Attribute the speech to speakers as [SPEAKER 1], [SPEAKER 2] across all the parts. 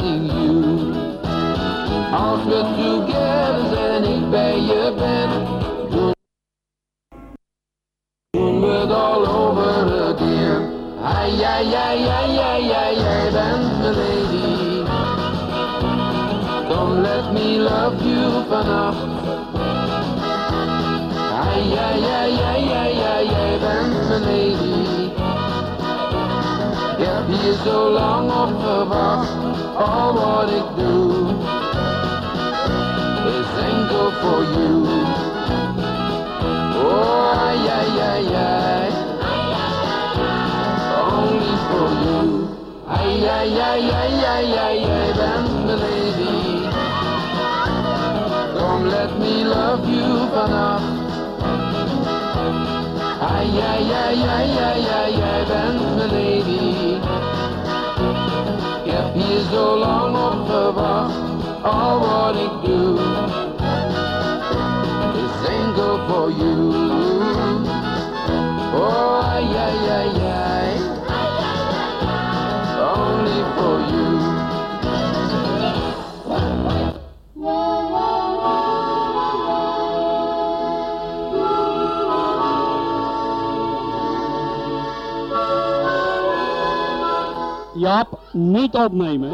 [SPEAKER 1] missing you. Als we together zijn, ik bij je ben, doen, we het all over again. Ai, ai, ai, ai, ai, ai, jij bent mijn lady. Don't let me love you vannacht. Ik heb hier zo lang op gewacht, al wat ik doe is enkel voor you. Oh, ai, ai, ai, ai. Only for you. Ai, ai, ai, ai, ai, ai, jij bent mijn lady. Come let me love you vannacht. Ai, ai, ai, ai, ai, ai, jij bent mijn lady. Hier zo lang op gewacht, al wat ik doe is enkel for you. Oh,
[SPEAKER 2] आप neat of my में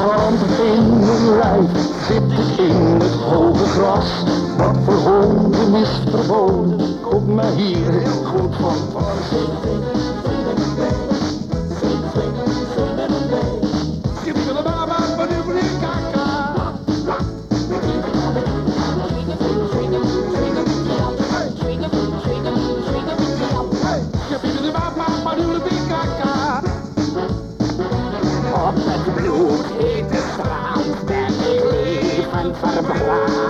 [SPEAKER 2] krampen in hun lijf ik in het hoge gras. Wat voor honden is verboden, kom mij hier heel goed van pas. Bye.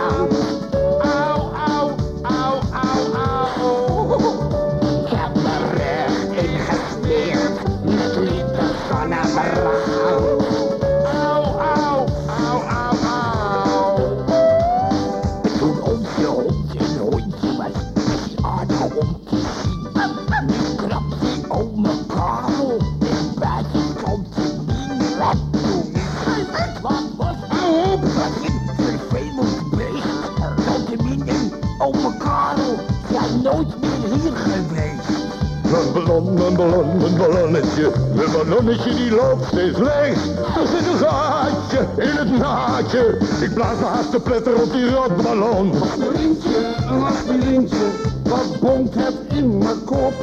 [SPEAKER 2] mijn
[SPEAKER 3] ballon, mijn ballonnetje. Mijn ballonnetje die loopt steeds leeg. Er zit een gaatje in het naadje. Ik blaas me haast te pletter op die rotballon.
[SPEAKER 2] Aspirintje, een aspirintje, wat bonkt heb in mijn kop.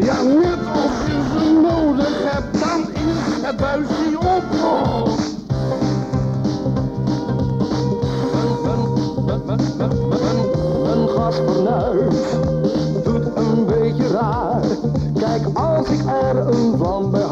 [SPEAKER 2] Ja, net als je ze nodig hebt, dan is het buisje op. Een, een. Ik er een
[SPEAKER 4] van bij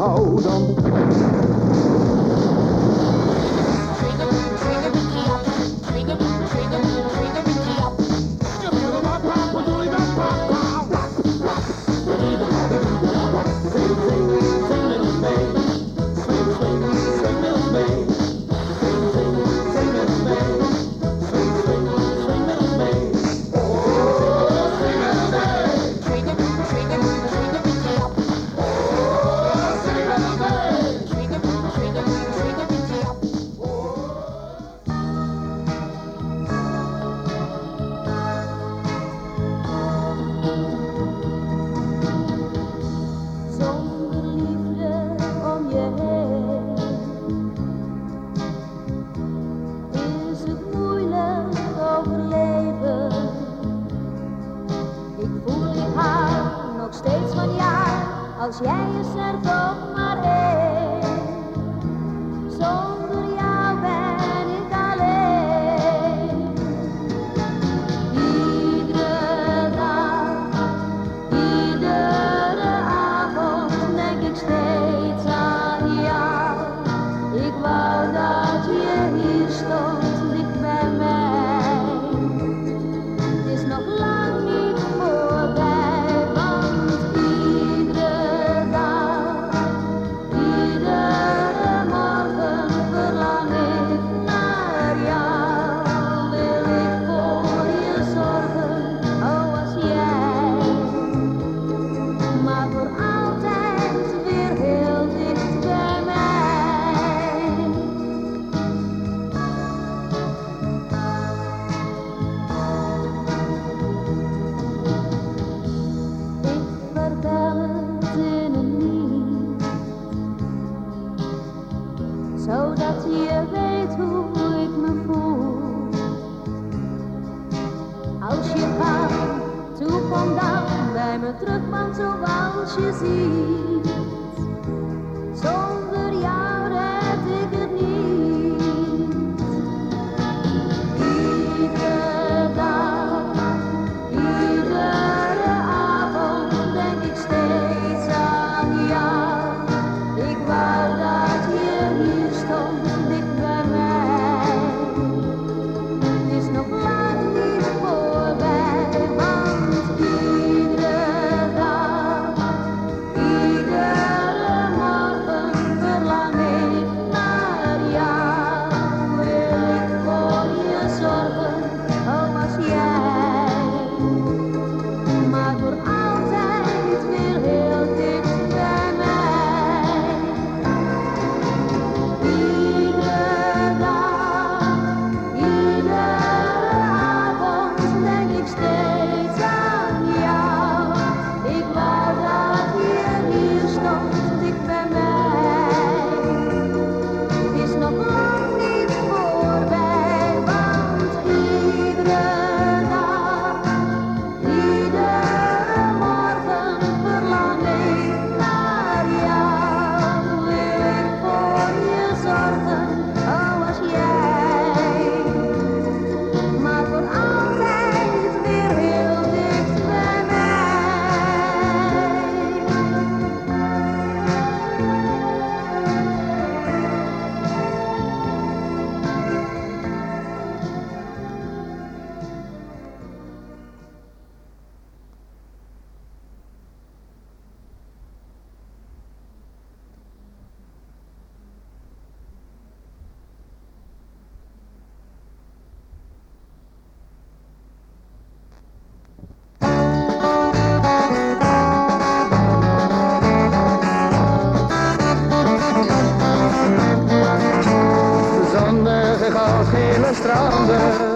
[SPEAKER 4] opnemen.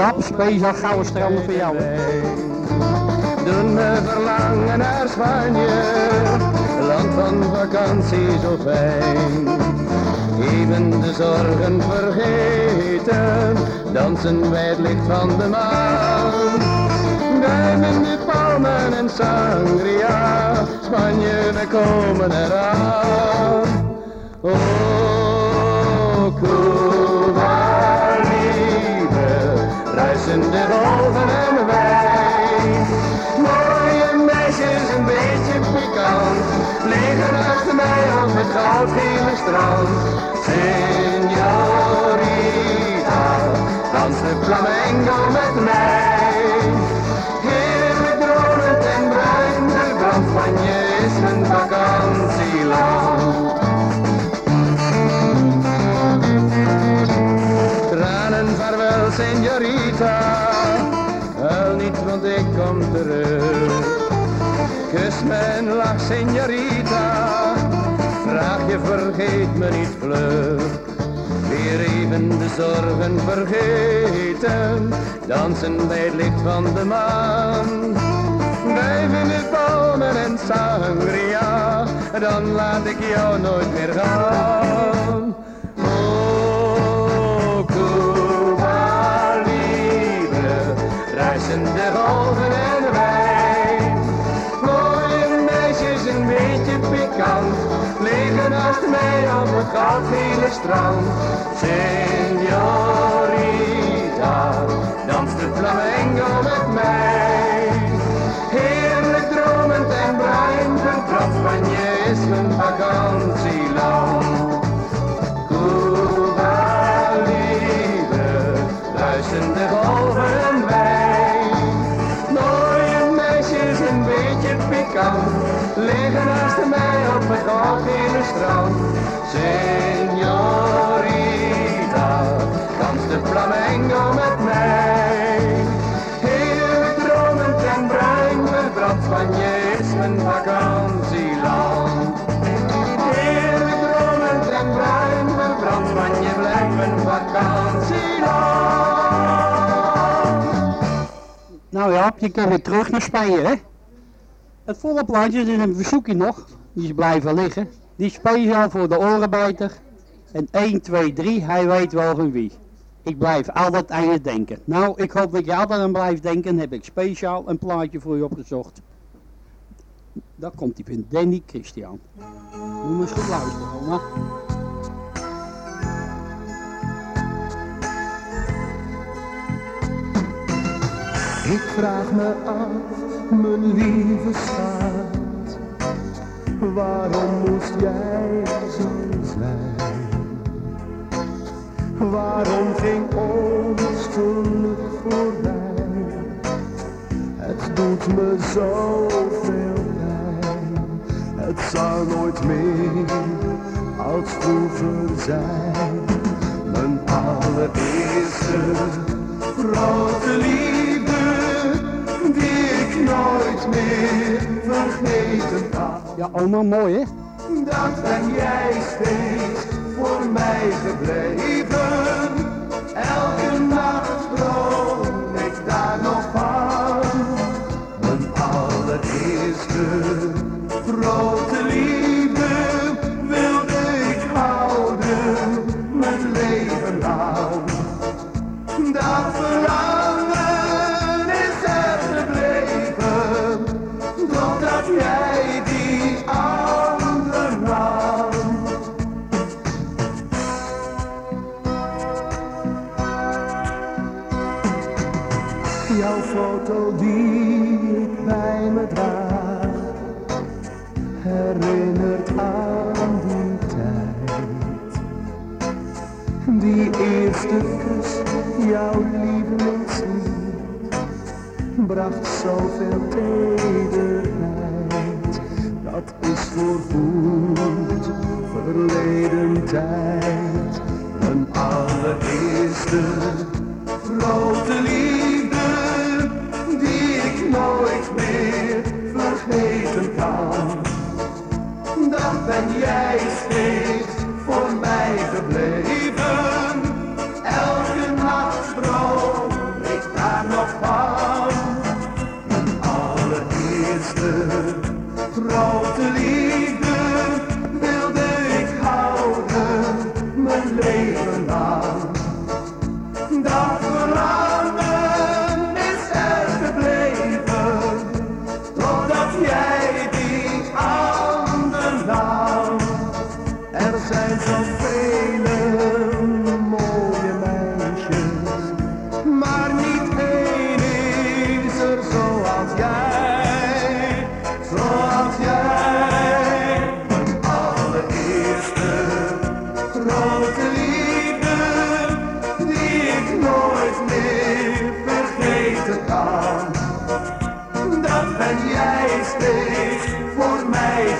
[SPEAKER 4] hè.
[SPEAKER 5] Speciaal gouden stranden voor jou.
[SPEAKER 6] Doen verlangen naar Spanje, land van vakantie zo fijn. Even de zorgen vergeten, dansen bij het licht van de maan. Duimen de palmen en sangria, Spanje, we komen eraan. Oh, Cuba ruisende golven en wijn. Mooie meisjes, een beetje pikant, liggen achter mij op het goudgele strand. Señorita, dans de flamenco met mij. Heerlijk dronend en bruin, de brand Spanje is mijn vakantieland. Señorita. Huil niet, want ik kom terug. Kus mijn lach, señorita. Vraag je, vergeet me niet vlug. Weer even de zorgen vergeten. Dansen bij het licht van de maan. Blijven de palmen en sangria. Dan laat ik jou nooit meer gaan. Ruisende golven en wijn. Mooie meisjes, een beetje pikant, liggen naast mij op het goudgele strand. Señorita, dans de flamenco met mij. Heerlijk dromend en bruin, vertrapt Spanje is mijn vakantieland. Pikant, liggen naast mij op het goudgele strand. Señorita, dans de flamenco met mij. Heerlijk dromend en bruin, verbrand Spanje is mijn vakantieland. Heerlijk dromend en bruin, verbrand Spanje blijft mijn vakantieland.
[SPEAKER 5] Nou ja, je kan weer terug naar Spanje, hè? Het volle plaatje is een verzoekje nog. Die is blijven liggen. Die is speciaal voor de orenbijter. En 1, 2, 3, hij weet wel van wie. Ik blijf altijd aan je denken. Nou, ik hoop dat je altijd aan blijft denken. Heb ik speciaal een plaatje voor je opgezocht. Daar komt hij van Danny Christian. Moet maar eens goed luisteren.
[SPEAKER 6] Ik vraag me af, mijn lieve schat, waarom moest jij zo zijn? Waarom ging ons geluk voorbij? Het doet me zoveel pijn, het zal nooit meer als vroeger zijn. Mijn allereerste grote liefde, nooit meer vergeten kan.
[SPEAKER 5] Ja, oma, mooi hè?
[SPEAKER 6] Dat ben jij steeds voor mij gebleven. Elke nacht droom ik daar nog van. Mijn allereerste zoveel tederheid. Dat is voorgoed verleden tijd. Een allereerste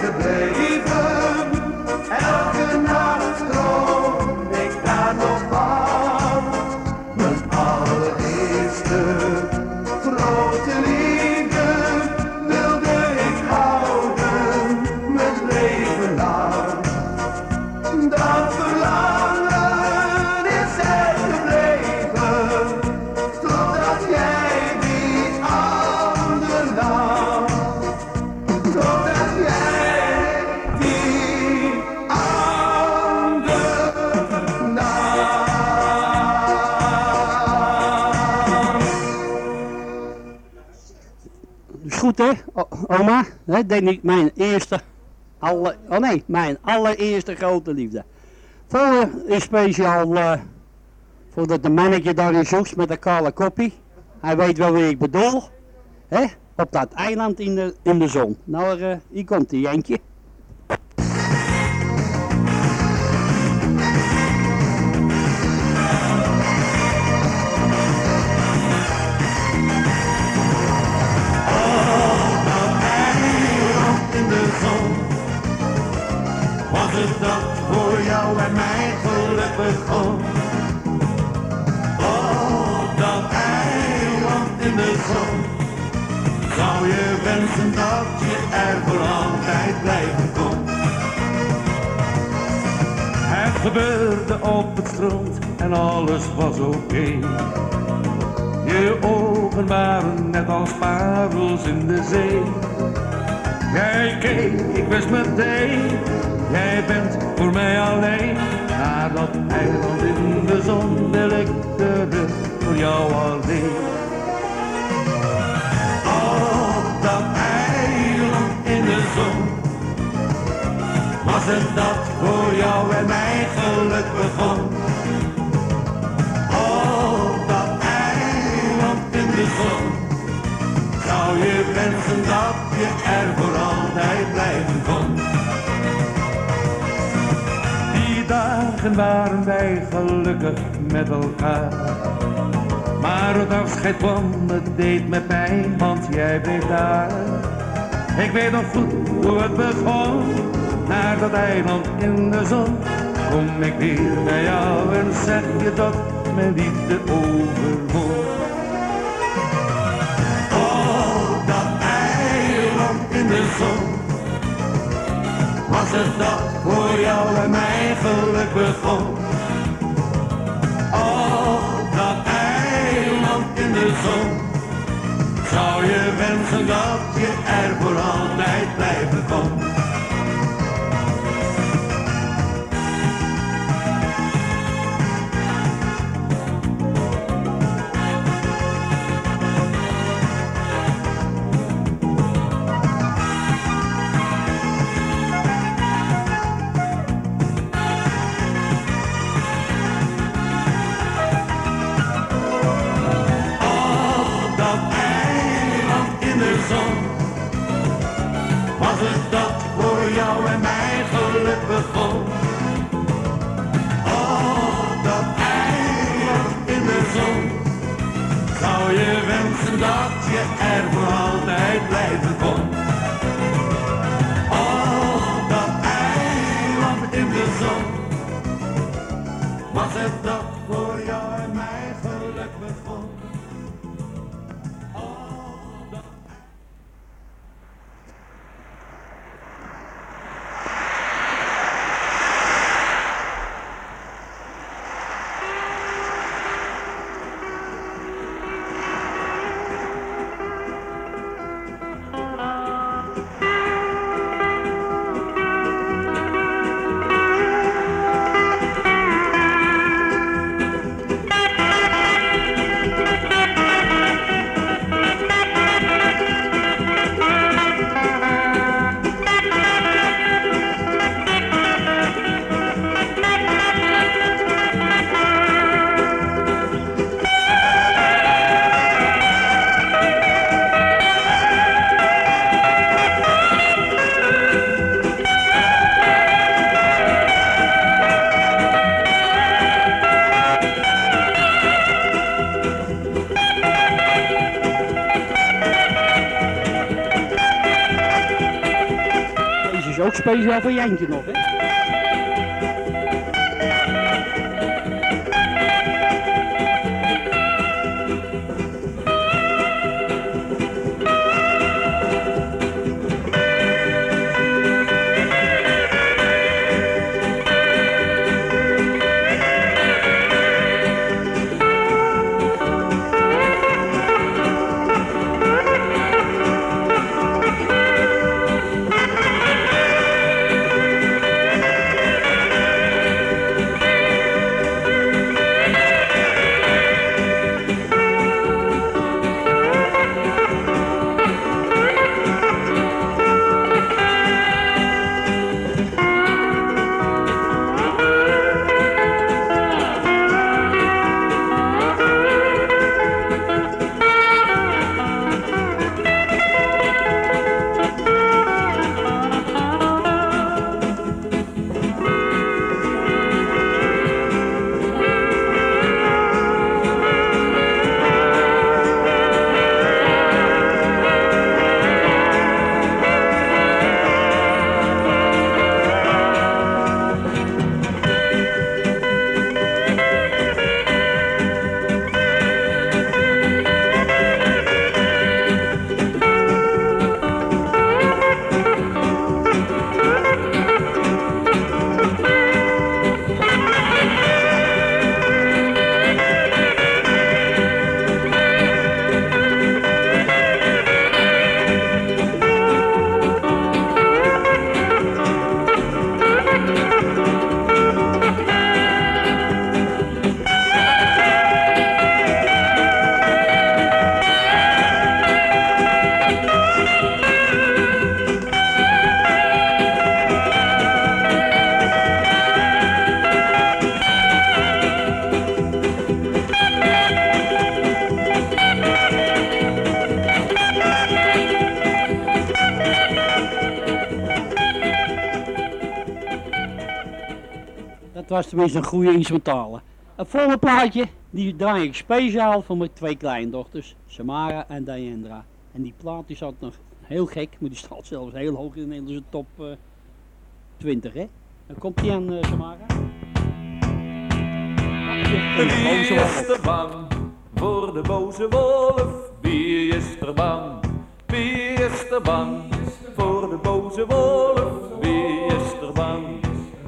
[SPEAKER 6] mij gebleven.
[SPEAKER 5] Oma? Hè, denk ik mijn eerste, alle, oh nee, mijn allereerste grote liefde. Voor is speciaal eh, voor dat de mannetje daar in zoekt met een kale koppie. Hij weet wel wie ik bedoel. Hè? Op dat eiland in de, in de zon. Nou, eh, hier komt hij, Jentje.
[SPEAKER 7] Zou je wensen dat je er voor altijd blijven kon? Het gebeurde op het strand en alles was oké. Je ogen waren net als parels in de zee. Jij keek, ik wist meteen, jij bent voor mij alleen. Naar dat eiland in de zon wil ik terug voor jou alleen. Was het dat voor jou en mij geluk begon? Oh, dat eiland in de zon. Zou je wensen dat je er voor altijd blijven kon? Die dagen waren wij gelukkig met elkaar. Maar het afscheid kwam, het deed me pijn, want jij bleef daar. Ik weet nog goed hoe het begon, naar dat eiland in de zon. Kom ik weer bij jou en zeg je dat mijn liefde overwon. Oh, dat eiland in de zon. Was het dat voor jou en mij geluk begon? Oh, dat eiland in de zon. Zou je wensen dat je er voor altijd blijven kon?
[SPEAKER 5] Is ook speciaal tenminste een goede instrumentale. Het volgende plaatje, die draai ik speciaal voor mijn twee kleindochters, Samara en Diandra. En die plaat die zat nog heel gek, maar die staat zelfs heel hoog in de Nederlandse top eh, 20 hè. Dan komt die aan eh, Samara.
[SPEAKER 8] Wie is de is is bang voor de boze wolf? Wie is er bang? Wie is er bang voor de boze wolf? Wie is er bang?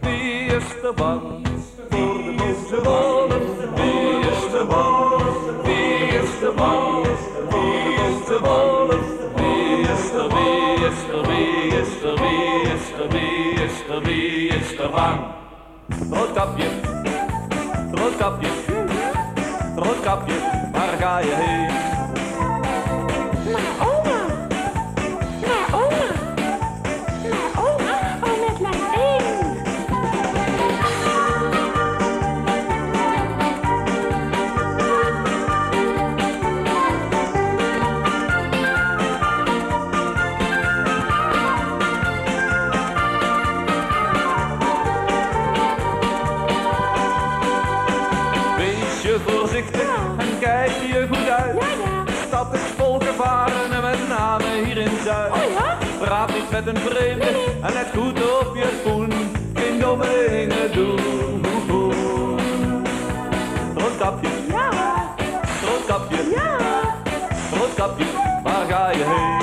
[SPEAKER 8] Wie is er bang Roodkapje, roodkapje, roodkapje, waar ga je heen? Praat met een vreemde en let goed op je schoen. Geen domme dingen doen. Roodkapje,
[SPEAKER 9] Ja.
[SPEAKER 8] roodkapje,
[SPEAKER 9] Ja.
[SPEAKER 8] roodkapje, waar ga je heen?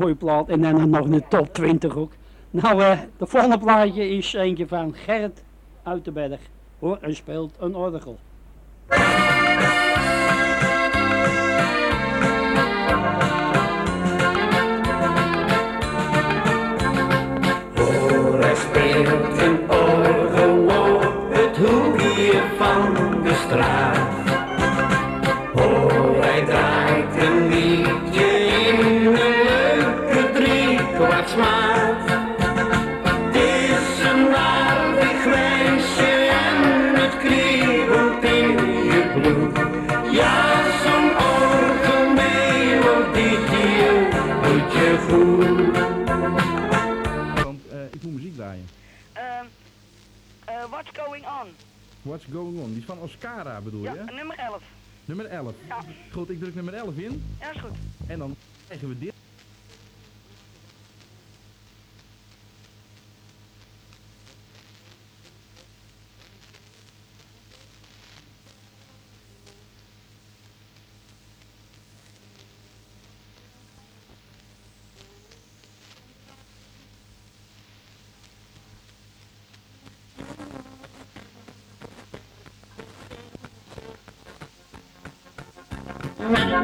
[SPEAKER 5] mooie plaat. En dan nog een top 20 ook. Nou, uh, de volgende plaatje is eentje van Gerrit Uitenberg. Hoor, hij speelt een orgel.
[SPEAKER 10] Ehm, eh, What's Going On.
[SPEAKER 11] What's Going On, die is van Oscara bedoel je?
[SPEAKER 10] Ja, nummer 11.
[SPEAKER 11] Nummer 11.
[SPEAKER 10] Ja.
[SPEAKER 11] Goed, ik druk nummer 11 in.
[SPEAKER 10] Ja, is goed.
[SPEAKER 11] En dan krijgen we dit.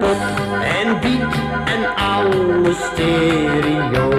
[SPEAKER 12] en Biek en oude stereo.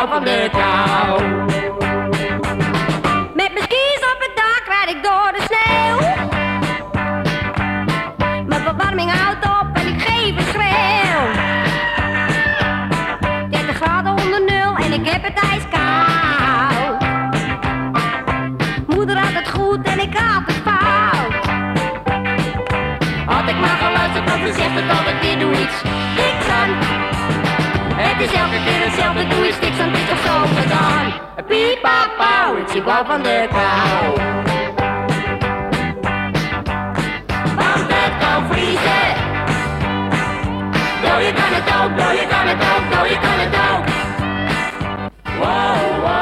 [SPEAKER 12] papo decal. kwam van de
[SPEAKER 13] kou. Van
[SPEAKER 14] de kou vriezen. Doe je kan het ook, doe je kan het ook, doe je kan het ook. Wow, go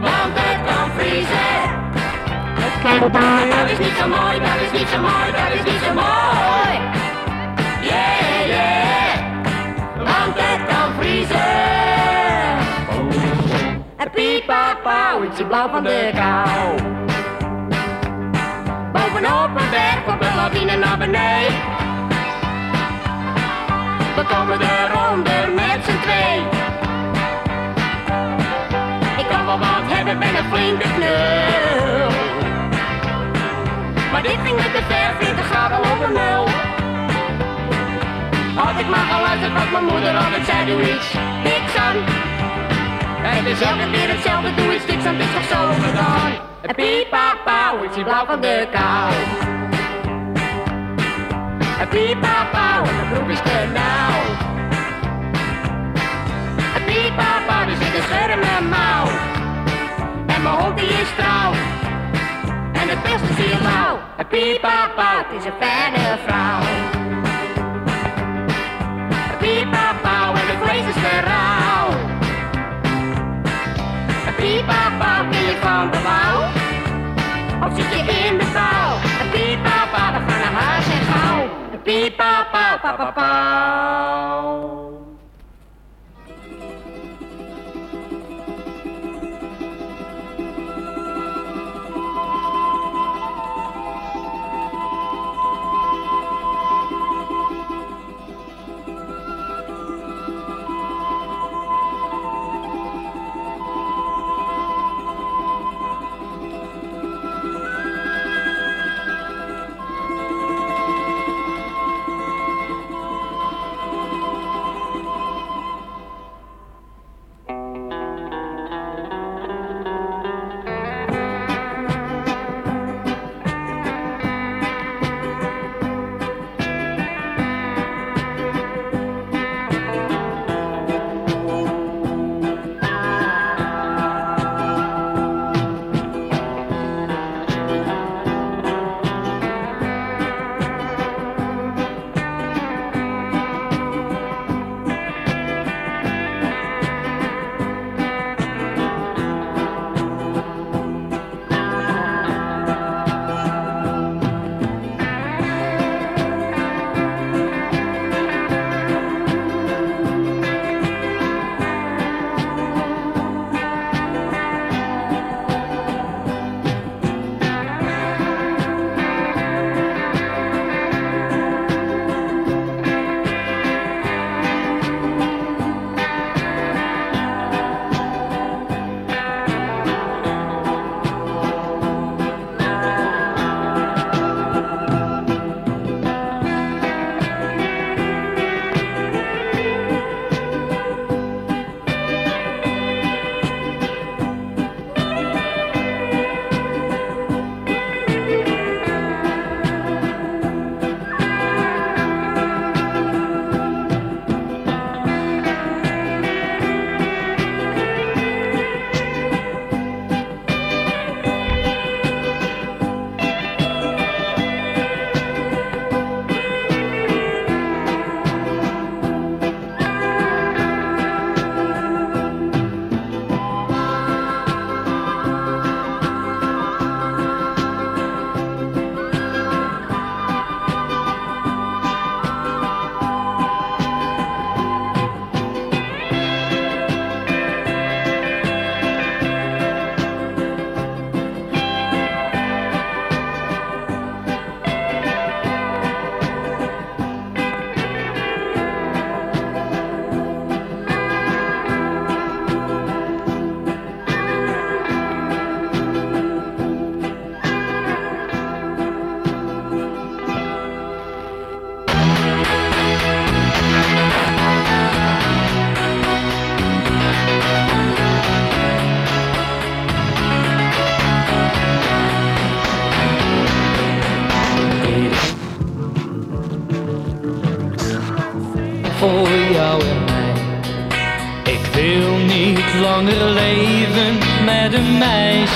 [SPEAKER 14] Want het kan vriezen. Het kan Dat is niet zo mooi, dat is niet zo mooi, dat is niet zo mooi. En piepa, pauwtje blauw van de kou. Bovenop een berg op een lawine naar beneden. We komen eronder met z'n twee. Ik kan wel wat hebben, ben een flinke knul. Maar dit ging met de ver, 40 graden onder nul. Had ik maar geluisterd wat mijn moeder altijd zei, doe iets, niks aan. Het is elke keer hetzelfde, doe iets, niks het is toch zo gedaan. Een piepa, pauwtje blauw van de kou. En de broek is te nauw. Een piepa, pauw, er zit een scheur in mijn mouw. En mijn hond die is trouw. En het beste zie je lauw. Een piepa, pauw, het is een fijne vrouw. Pauw, van de wouw? Of zit je in de kou? Een piepa, pauw, we gaan naar huis en gauw. Een piepa, pauw, pauw,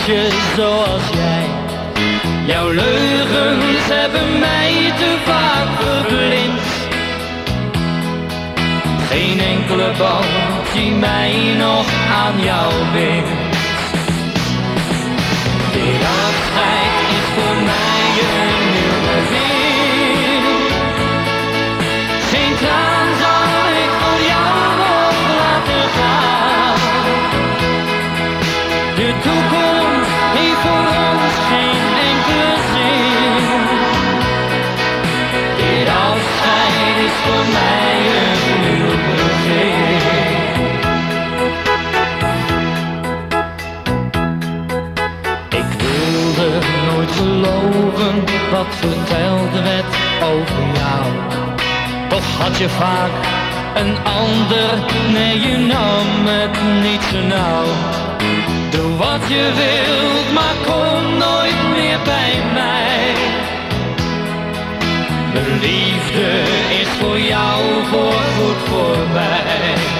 [SPEAKER 15] meisje zoals vertelde werd over jou. Toch had je vaak een ander? Nee, je nam het niet zo nauw. Doe wat je wilt, maar kom nooit meer bij mij. De liefde is voor jou voorgoed voorbij.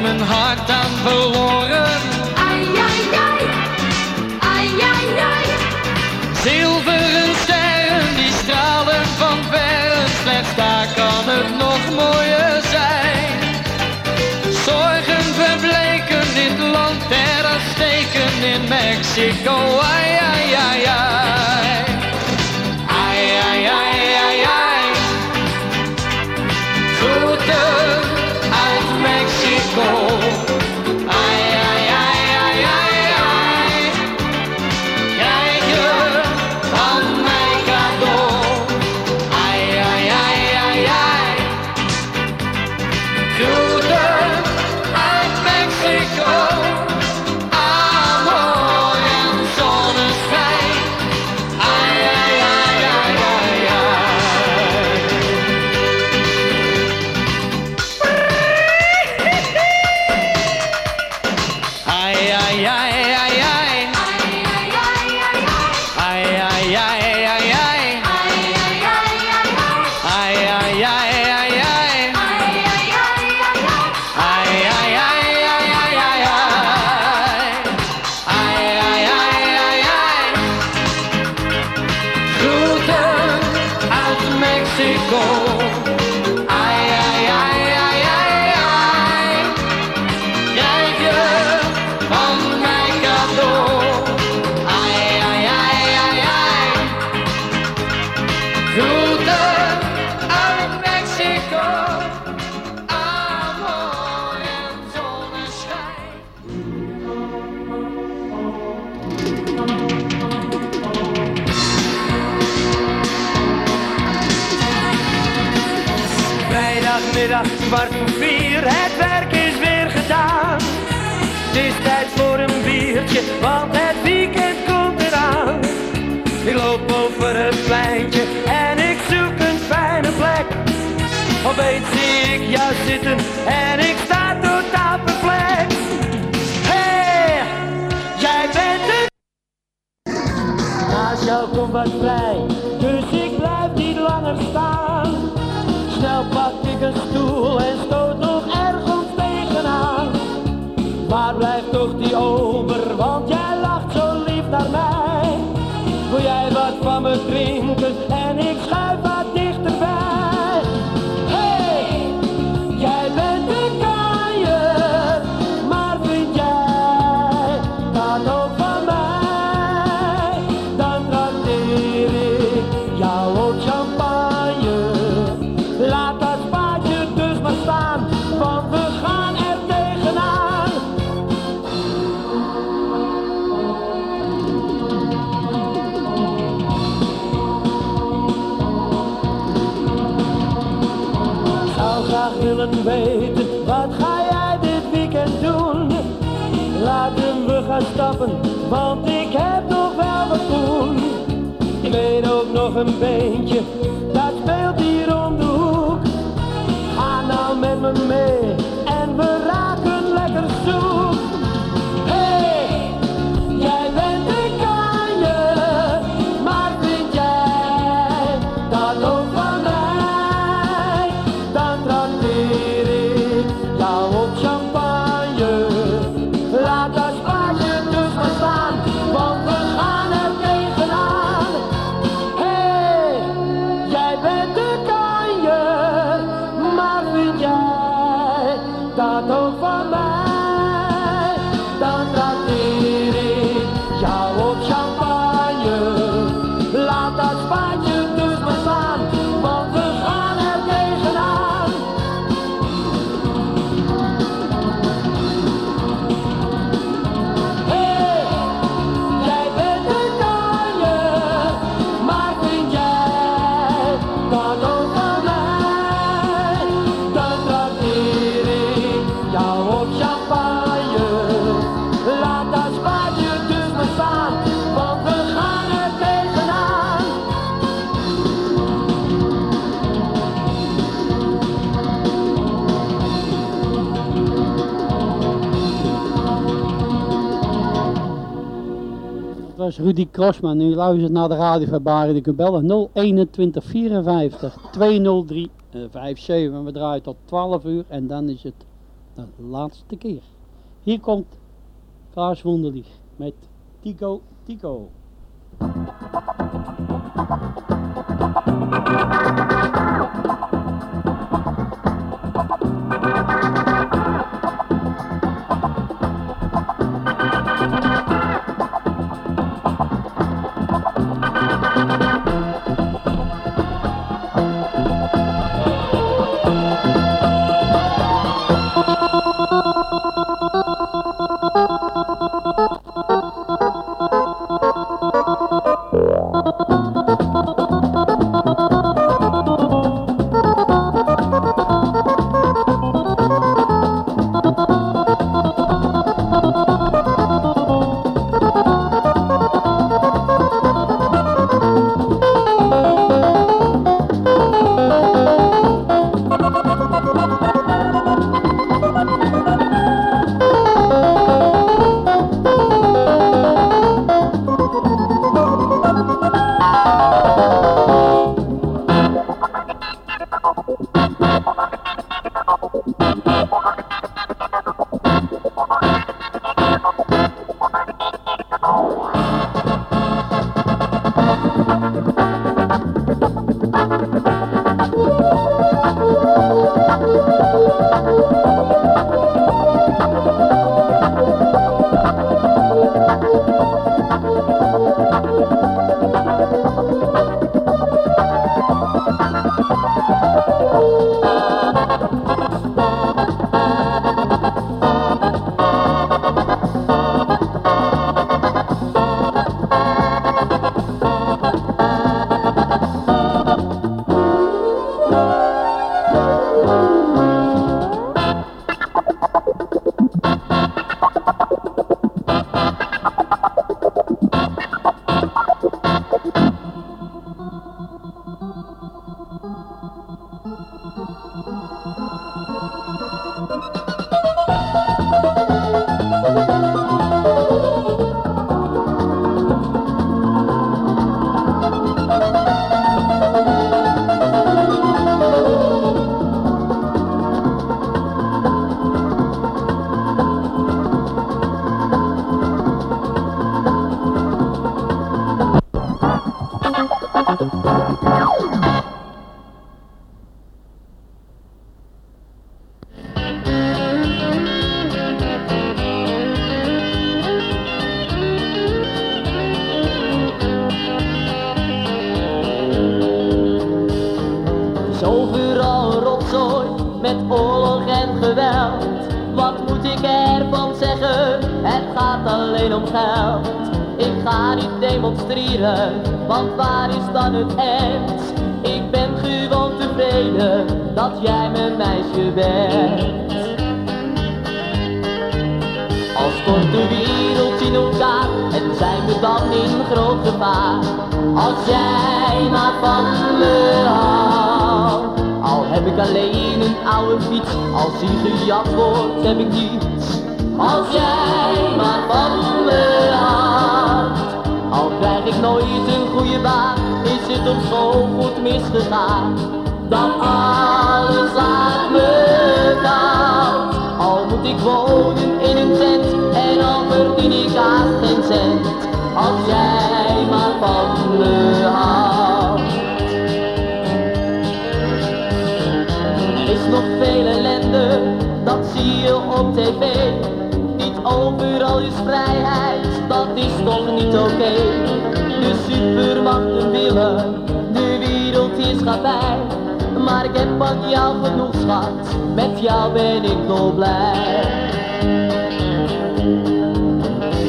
[SPEAKER 15] mijn hart aan verloren. Ai, ai, ai. Zilveren sterren die stralen van ver slechts daar kan het nog mooier zijn. Zorgen verbleken dit land ter steken in Mexico. Ai, ai, ai, ai.
[SPEAKER 16] zitten en ik sta totaal perplex. Hey, jij bent het. Naast jou komt wat vrij, dus ik blijf niet langer staan. Snel pak ik een stoel. maar stappen, want ik heb nog wel wat doen. Ik weet ook nog een beentje, dat speelt hier om de hoek. Ga nou met me mee.
[SPEAKER 5] Rudy Krosman. U luistert naar de radio van Baren. U kunt bellen 021 54 203 57. We draaien tot 12 uur en dan is het de laatste keer. Hier komt Klaas Wonderlich met Tico Tico.
[SPEAKER 17] want waar is dan het eind? Ik ben gewoon tevreden dat jij mijn meisje bent. Als stort de wereld in elkaar en zijn we dan in groot gevaar. Als jij maar van me houdt, al heb ik alleen een oude fiets. Als die gejat wordt heb ik niets. Als jij maar van me al krijg ik nooit een goede baan, is het op school goed misgegaan. Dan alles laat me al moet ik wonen in een tent en al verdien ik haast geen cent. Als jij maar van me houdt. Er is nog veel ellende, dat zie je op tv. Niet overal is vrijheid, dat is toch niet oké. De supermachten willen de wereldheerschappij. Maar ik heb van jou genoeg schat, met jou ben ik dolblij.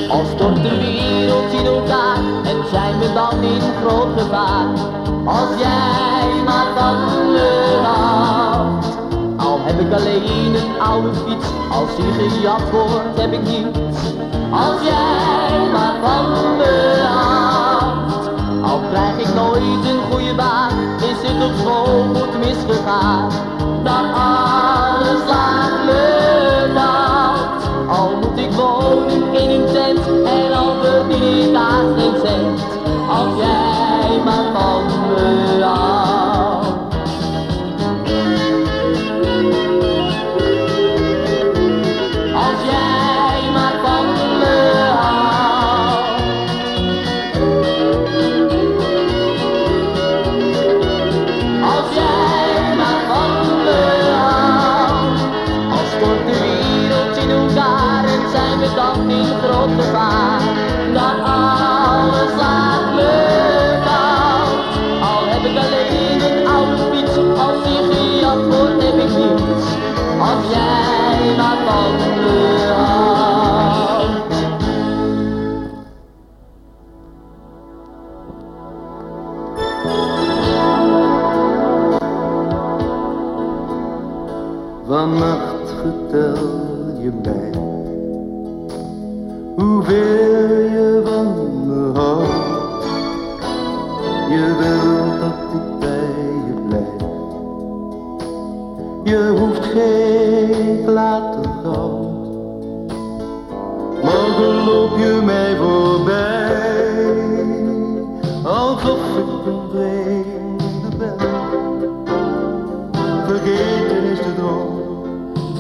[SPEAKER 17] Al stort de wereld in elkaar en zijn we dan in groot gevaar. Als jij maar van me. Al heb ik alleen een oude fiets, als die gejat wordt heb ik niets. Als jij maar van me houdt. Al krijg ik nooit een goede baan, is het op school goed misgegaan. Dan alles laat me koud. Al moet ik wonen in een tent en al verdien ik haast geen cent. Als jij maar van me houdt.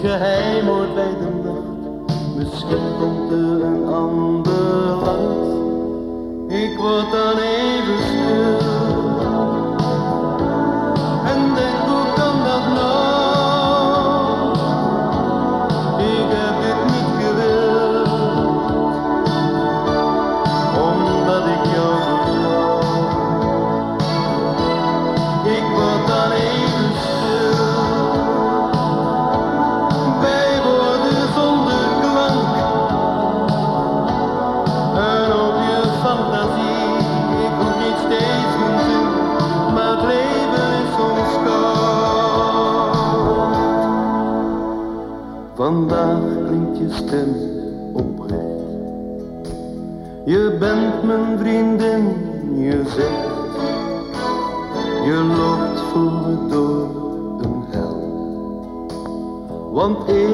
[SPEAKER 18] Geheim hoort bij de nacht. Misschien komt er een ander land. Ik word dan even Want eerlijkheid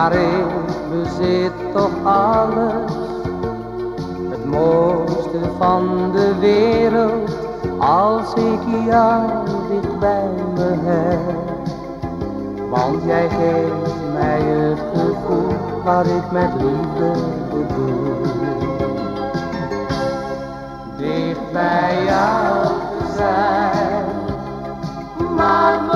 [SPEAKER 19] Maar ik bezit toch alles, het mooiste van de wereld, als ik jou dicht bij me heb. Want jij geeft mij het gevoel waar ik met liefde bedoel. Dicht mij jou te zijn, maar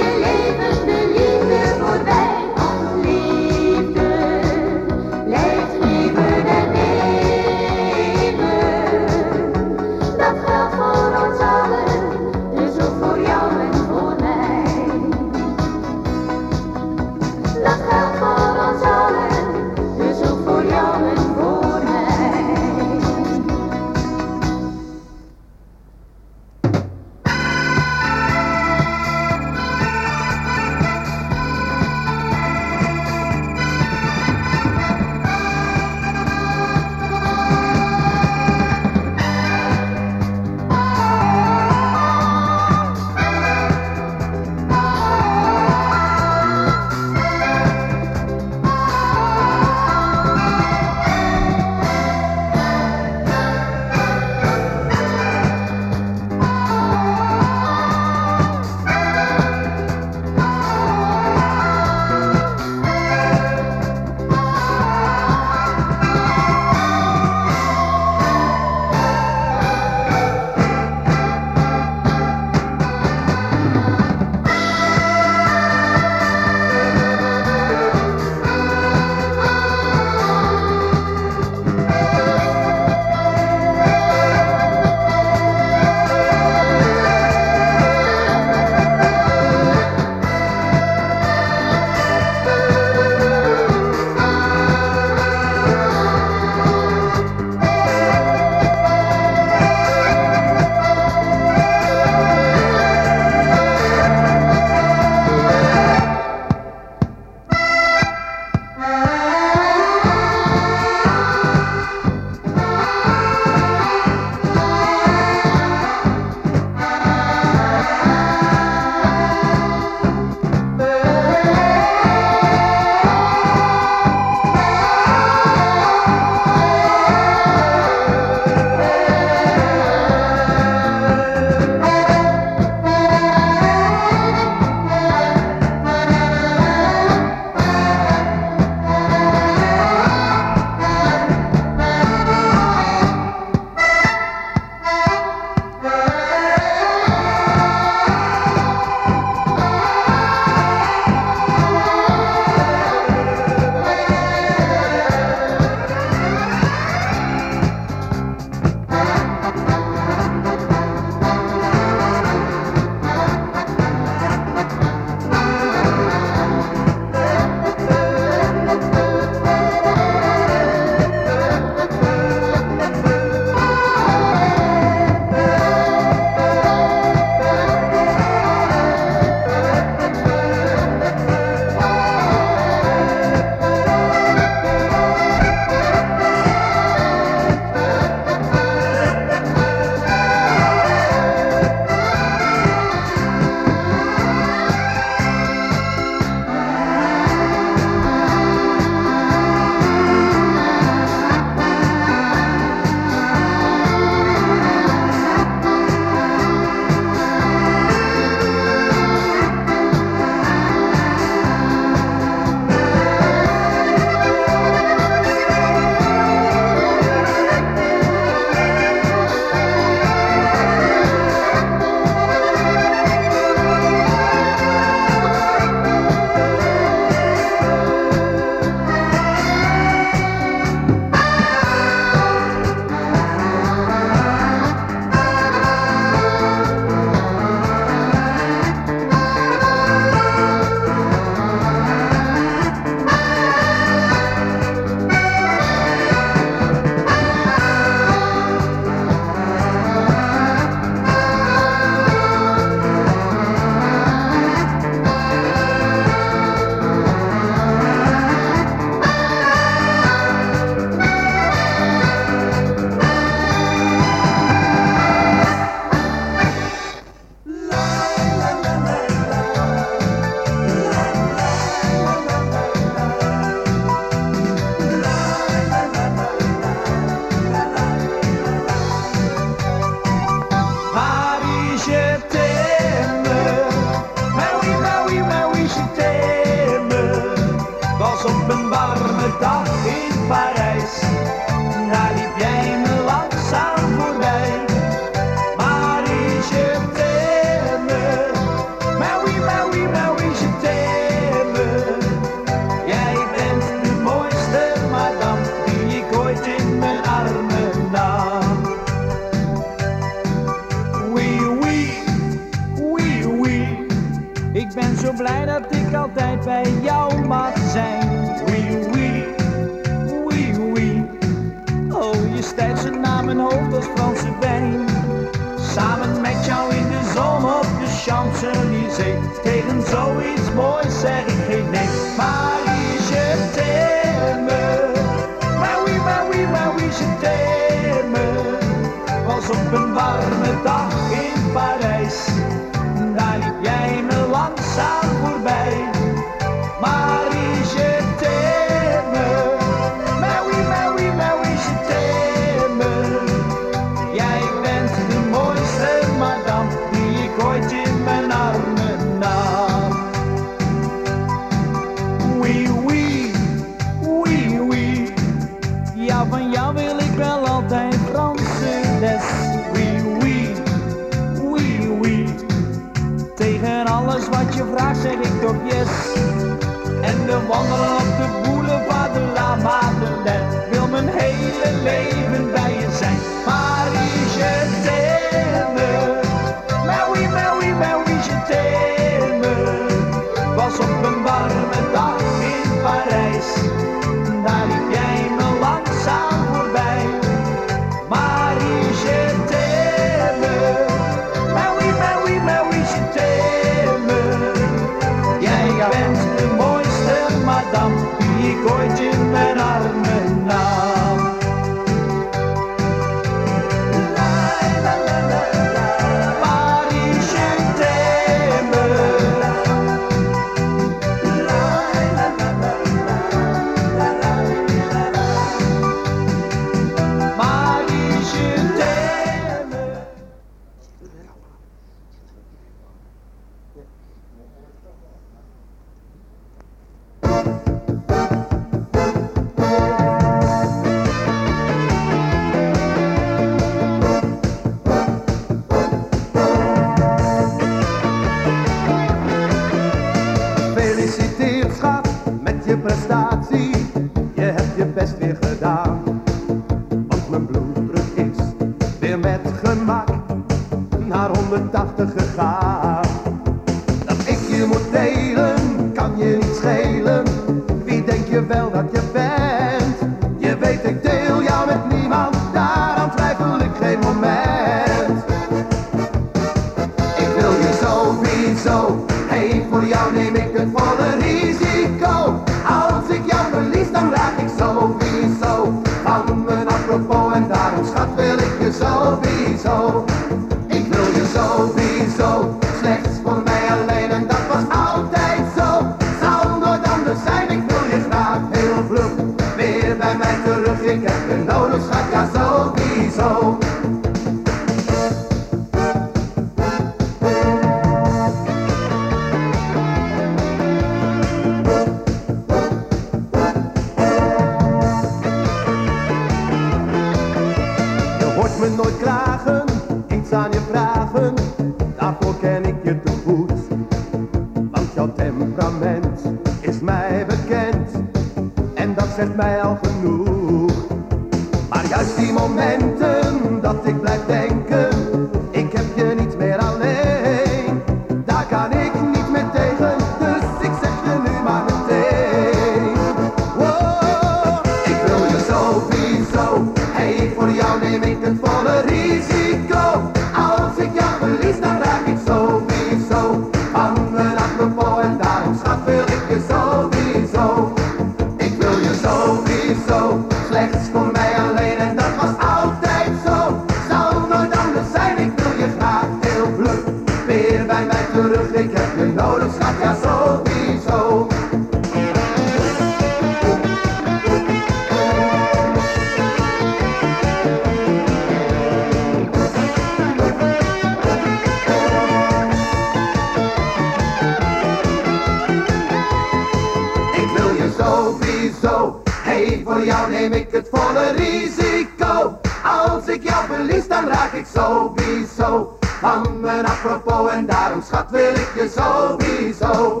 [SPEAKER 18] neem ik het volle risico. Als ik jou verlies, dan raak ik sowieso van mijn apropos. En daarom, schat, wil ik je sowieso.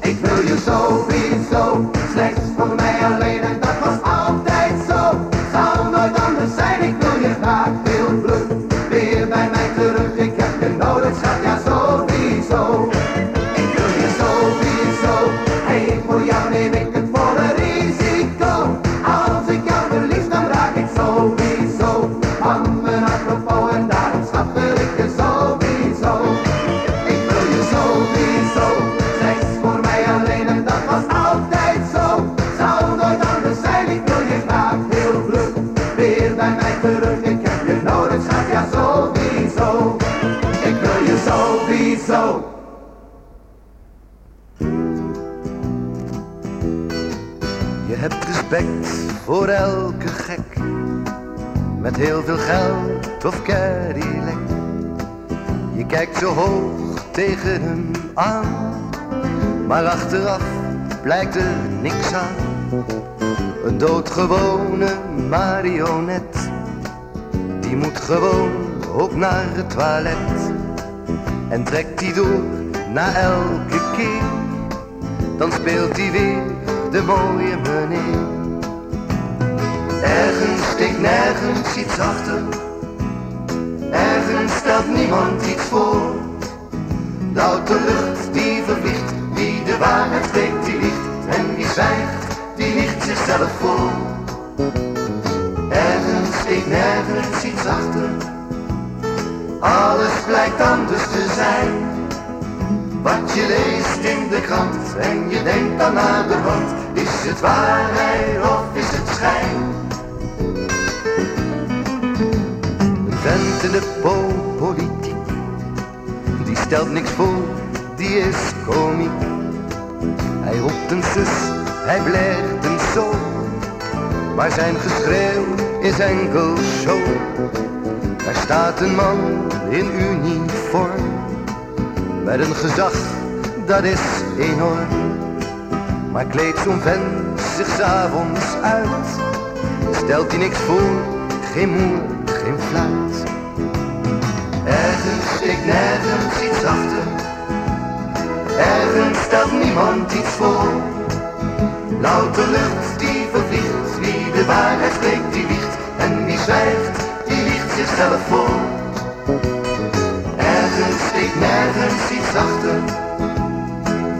[SPEAKER 18] Ik wil je sowieso, slechts voor mij alleen en dat was altijd
[SPEAKER 20] respect voor elke gek. Met heel veel geld of Cadillac. Je kijkt zo hoog tegen hem aan. Maar achteraf blijkt er niks aan. Een doodgewone marionet. Die moet gewoon ook naar het toilet. En trekt die door na elke keer. Dan speelt hij weer de mooie meneer. Ergens steekt nergens iets achter. Ergens stelt niemand iets voor. Louter lucht die vervliegt, wie de waarheid spreekt die liegt. En wie zwijgt, die liegt zichzelf voor. Ergens steekt nergens iets achter. Alles blijkt anders te zijn. Wat je leest in de krant en je denkt dan naar de hand. Is het waarheid of is het schijn? In de po- politiek, die stelt niks voor, die is komiek. Hij roept een zus, hij blert een zo, maar zijn geschreeuw is enkel show. Daar staat een man in uniform, met een gezag, dat is enorm. Maar kleedt zo'n vent zich s'avonds uit, stelt hij niks voor, geen moer, geen fluit. Steekt nergens iets ergens stelt niemand iets voor. Louter lucht die vervliegt, wie de waarheid spreekt die liegt, en wie zwijgt, die liegt zichzelf voor. Ergens steekt nergens iets achter,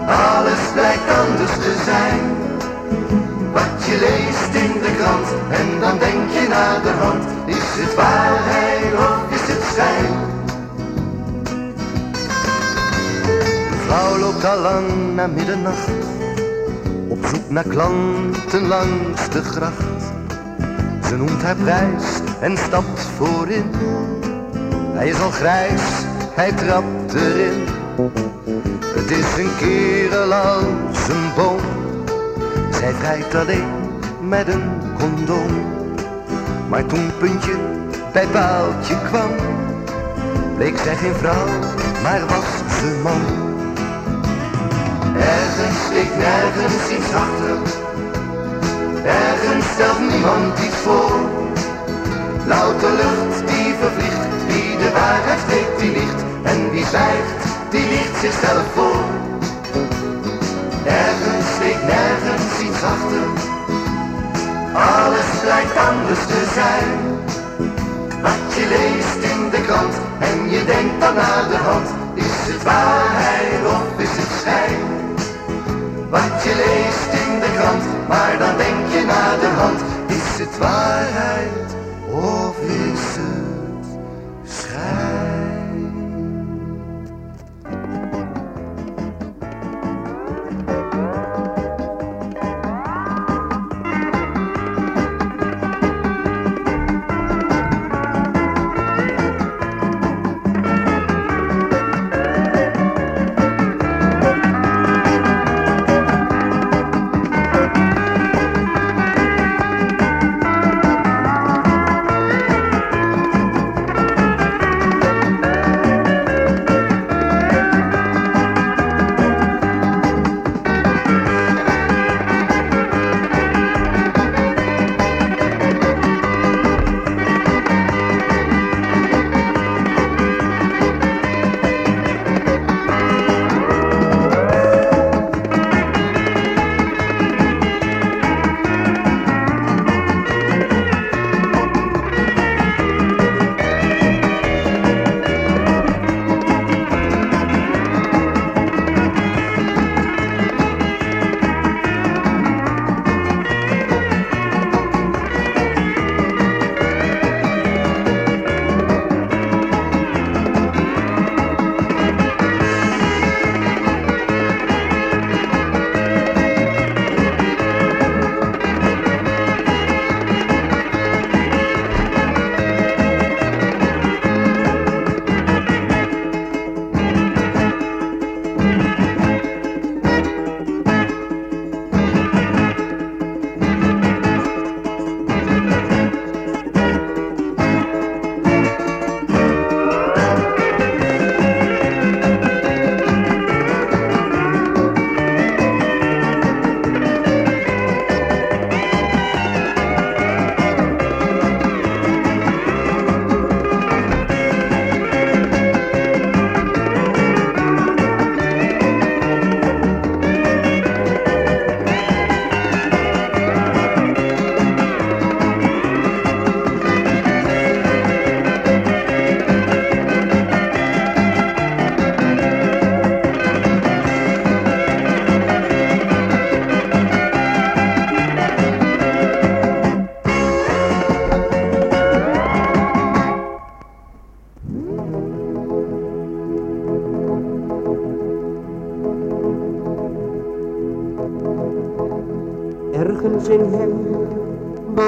[SPEAKER 20] alles blijkt anders te zijn. Wat je leest in de krant en dan denk je naar de hand, is het waarheid of is het schijn? Vrouw loopt al lang na middernacht, op zoek naar klanten langs de gracht. Ze noemt haar prijs en stapt voorin. Hij is al grijs, hij trapt erin. Het is een kerel als een boom. Zij vrijt alleen met een condoom. Maar toen puntje bij paaltje kwam, bleek zij geen vrouw, maar was ze man. Ergens steekt nergens iets achter, ergens stelt niemand iets voor. Louter lucht die vervliegt, wie de waarheid spreekt die liegt, en wie zwijgt, die liegt zichzelf voor. Ergens steekt nergens iets achter, alles blijkt anders te zijn. Wat je leest in de krant en je denkt dan naar de hand, is het waarheid of is het schijn? Wat je leest in de krant, maar dan denk je naar de hand, is het waarheid of is het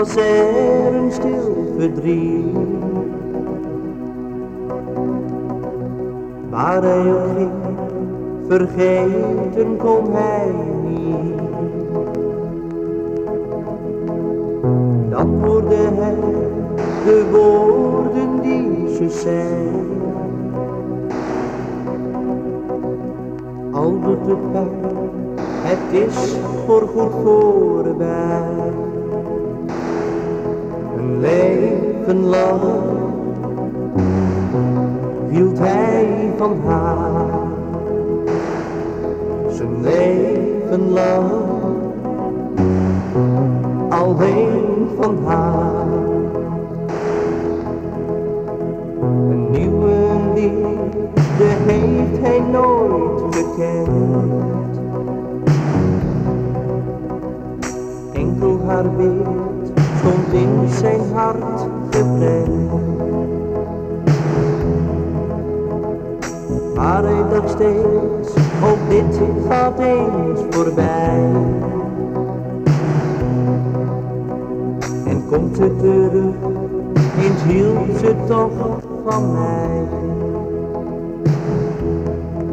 [SPEAKER 18] was er een stil verdriet. Waar hij ook ging, vergeten kon hij niet. Dan hoorde hij de woorden die ze zei. Al doet het pijn, het is voorgoed voorbij. Hield hij van haar. Zijn leven lang alleen van haar. Een nieuwe liefde heeft hij nooit gekend. Enkel haar beeld stond in zijn hart geprent. Dit gaat eens voorbij. En komt ze terug, eens hield ze toch van mij.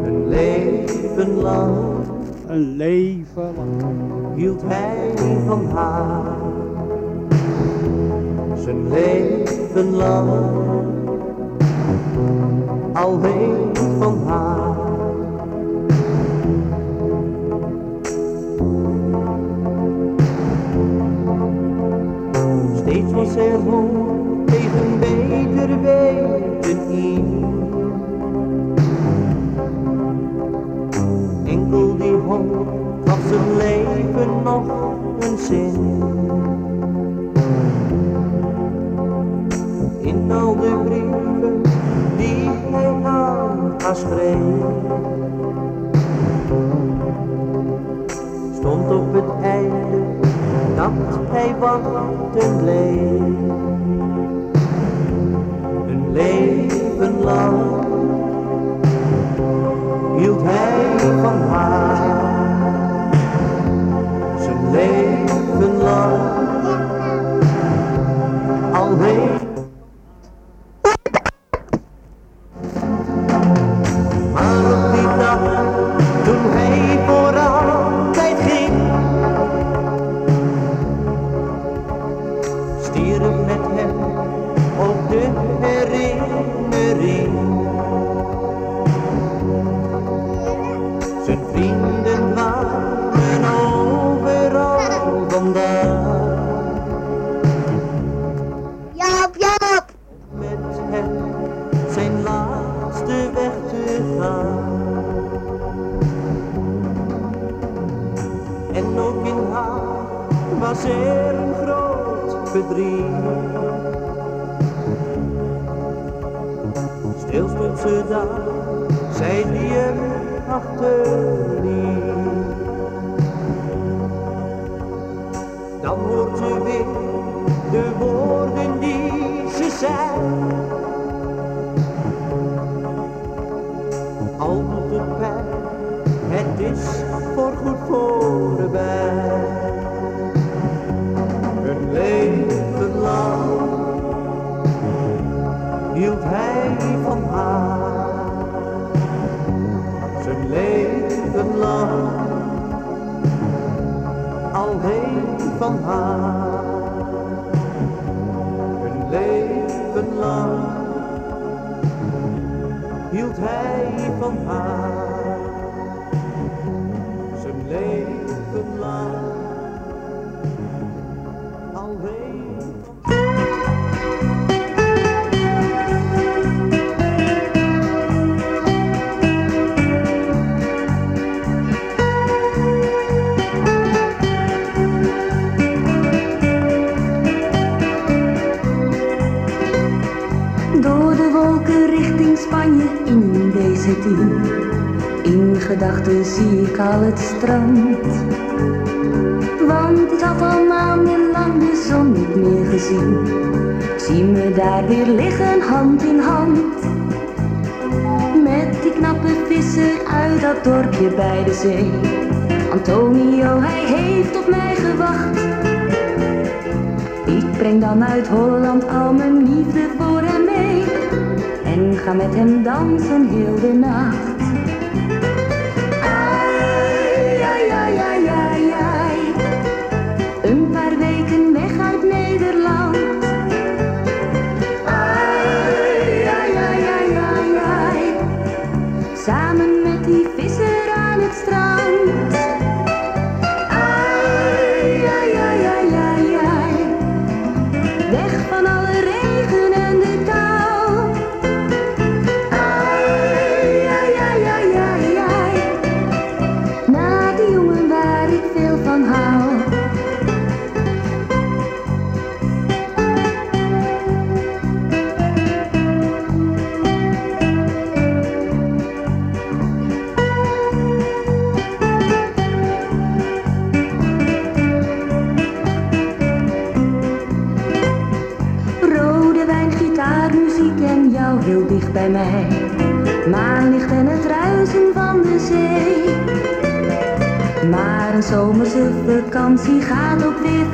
[SPEAKER 18] Een leven lang,
[SPEAKER 5] een leven lang,
[SPEAKER 18] hield hij van haar. Zijn leven lang, Enkel die hoop gaf zijn leven nog een zin. In al de brieven die hij aan haar stond op het einde dat hij wachten bleef. Een leven lang hield hij van haar. Zijn leven lang
[SPEAKER 4] zie ik al het strand. Want ik had al maandenlang de zon niet meer gezien. Ik zie me daar weer liggen, hand in hand. Met die knappe visser uit dat dorpje bij de zee. Antonio, hij heeft op mij gewacht. Ik breng dan uit Holland al mijn liefde voor hem mee. En ga met hem dansen heel de nacht. vakantie gaat ook weer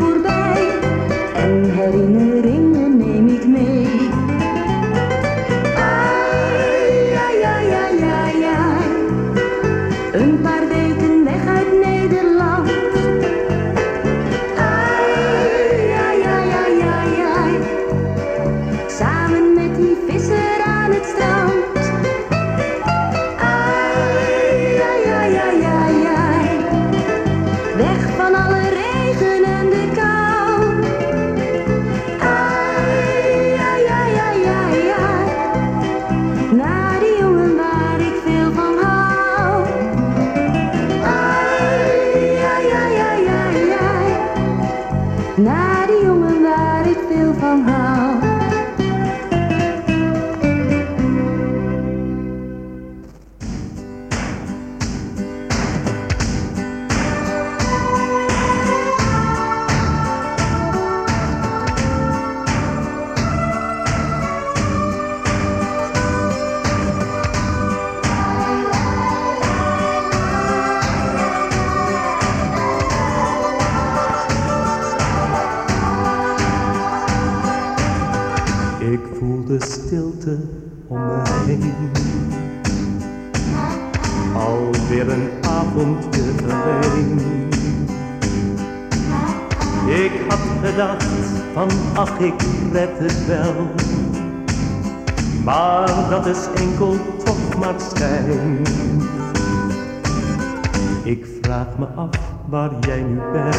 [SPEAKER 4] Ik
[SPEAKER 7] vraag me af waar jij nu bent.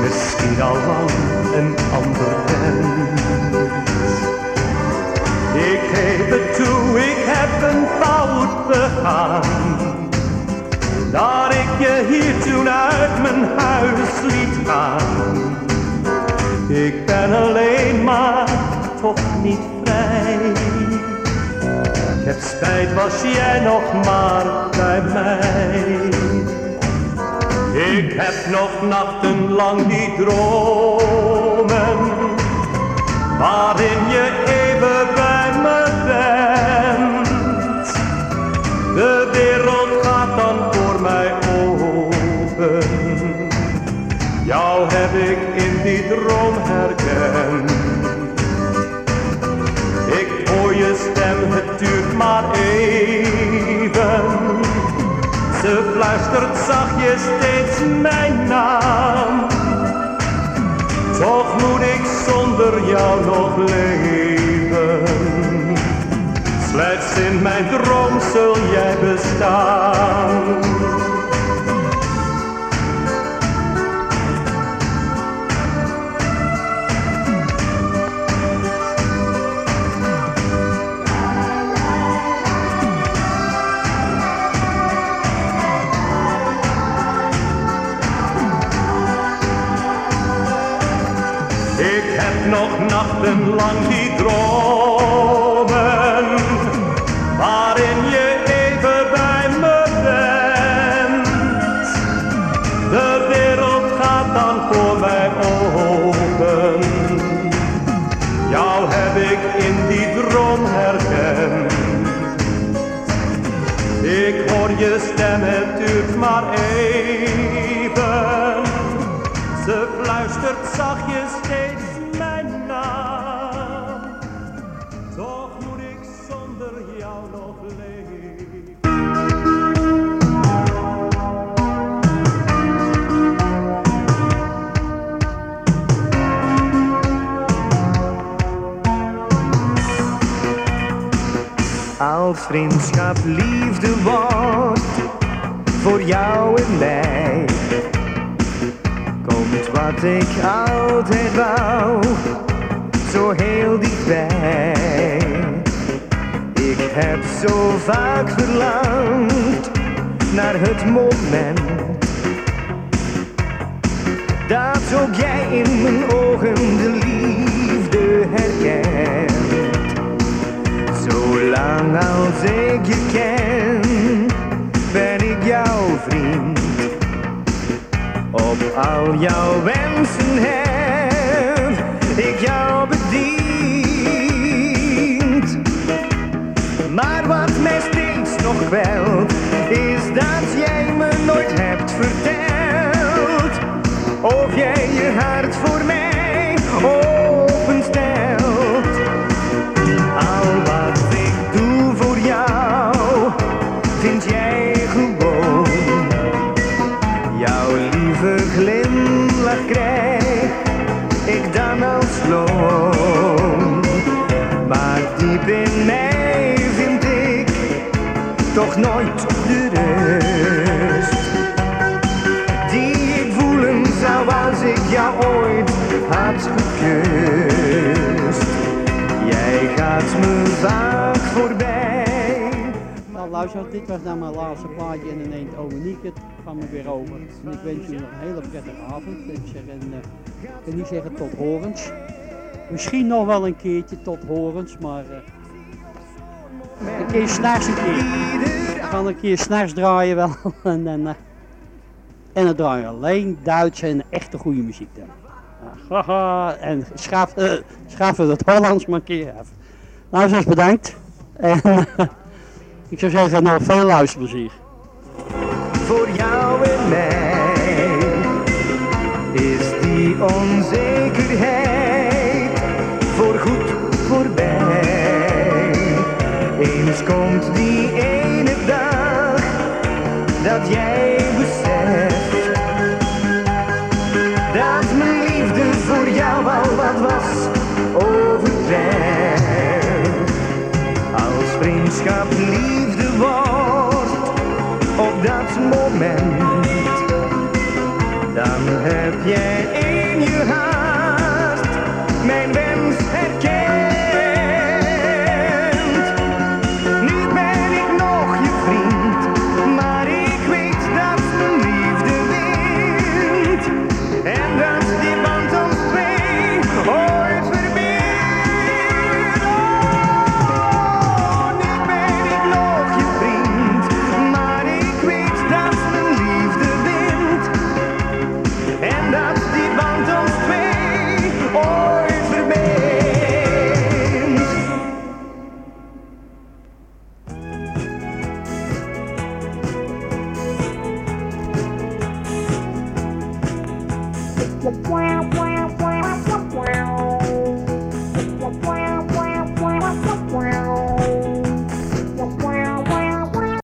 [SPEAKER 7] Misschien al lang een ander bent. Ik geef het toe, ik heb een fout begaan. Dat ik je hier toen uit mijn huis liet gaan. Ik ben alleen maar toch niet vrij. Het spijt was jij nog maar bij mij. Ik heb nog nachten lang die dromen, waarin je even bij me bent. De wereld gaat dan voor mij open, jou heb ik in die droom Ze fluistert zachtjes steeds mijn naam. Toch moet ik zonder jou nog leven. Slechts in mijn droom zul jij bestaan.
[SPEAKER 21] And long he
[SPEAKER 6] Droh. Vriendschap liefde wordt voor jou en mij. Komt wat ik altijd wou zo heel dichtbij. Ik heb zo vaak verlangd naar het moment Dat ook jij in mijn ogen de liefde herkent Zolang als ik je ken, ben ik jouw vriend. Op al jouw toch nooit de rust. Die ik voelen zou als ik jou ooit had gekust. Jij gaat me vaak voorbij.
[SPEAKER 5] Nou luister, dit was nou mijn laatste plaatje en dan neemt ome Nieke het van me weer over. En ik wens jullie nog een hele prettige avond. Ik, zeg, en, kan niet zeggen tot horens. Misschien nog wel een keertje tot horens, maar eh, een keer s'nachts een keer. Gaan een keer s'nachts draaien wel. en, dan, eh, en dan draaien we alleen Duitse en echte goede muziek dan. Haha, en schaaf, schaffen het Hollands maar een keer af. Nou, zoals bedankt. En ik zou zeggen, nog veel luisterplezier.
[SPEAKER 6] voor jou en mij is die onzekerheid vriendschap liefde wordt op dat moment, dan heb jij in je hart